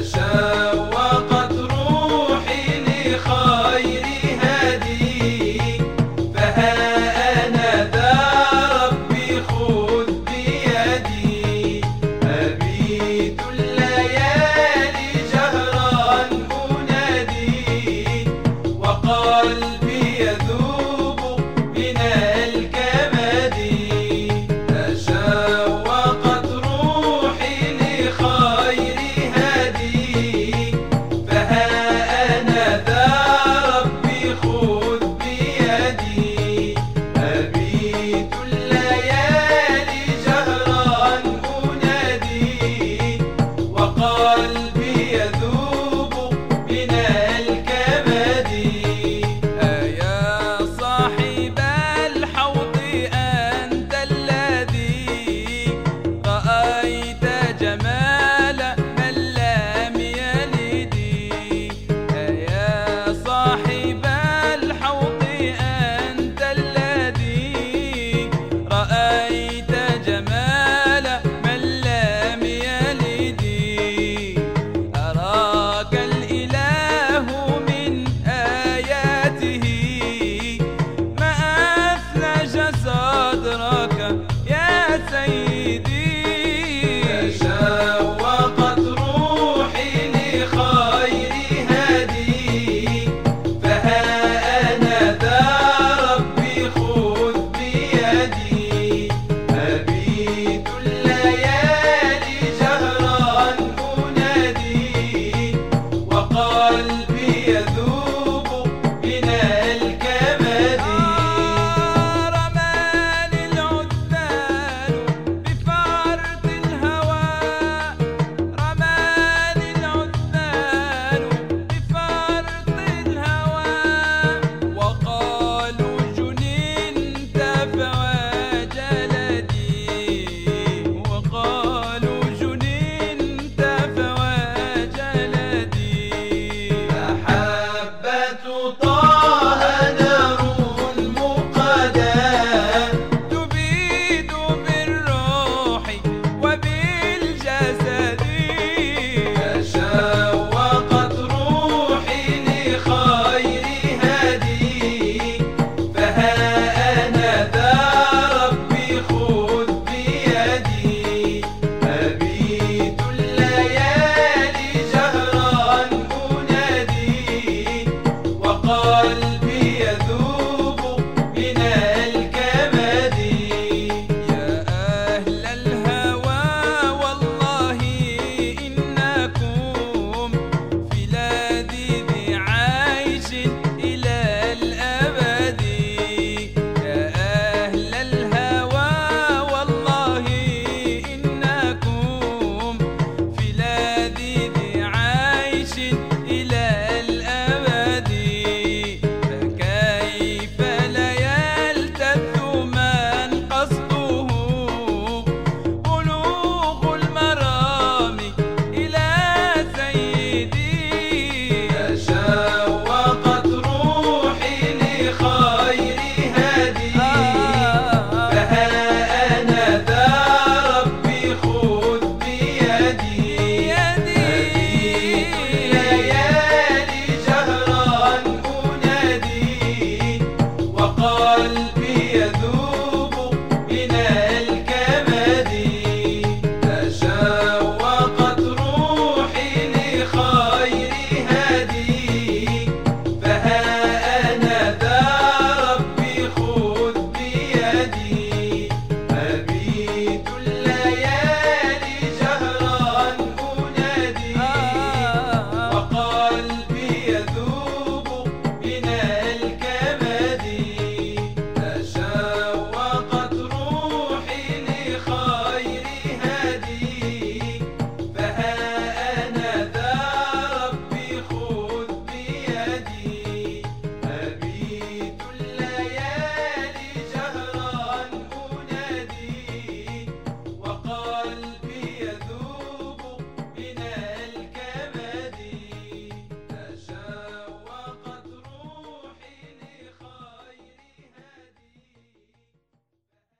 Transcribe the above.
Hashem.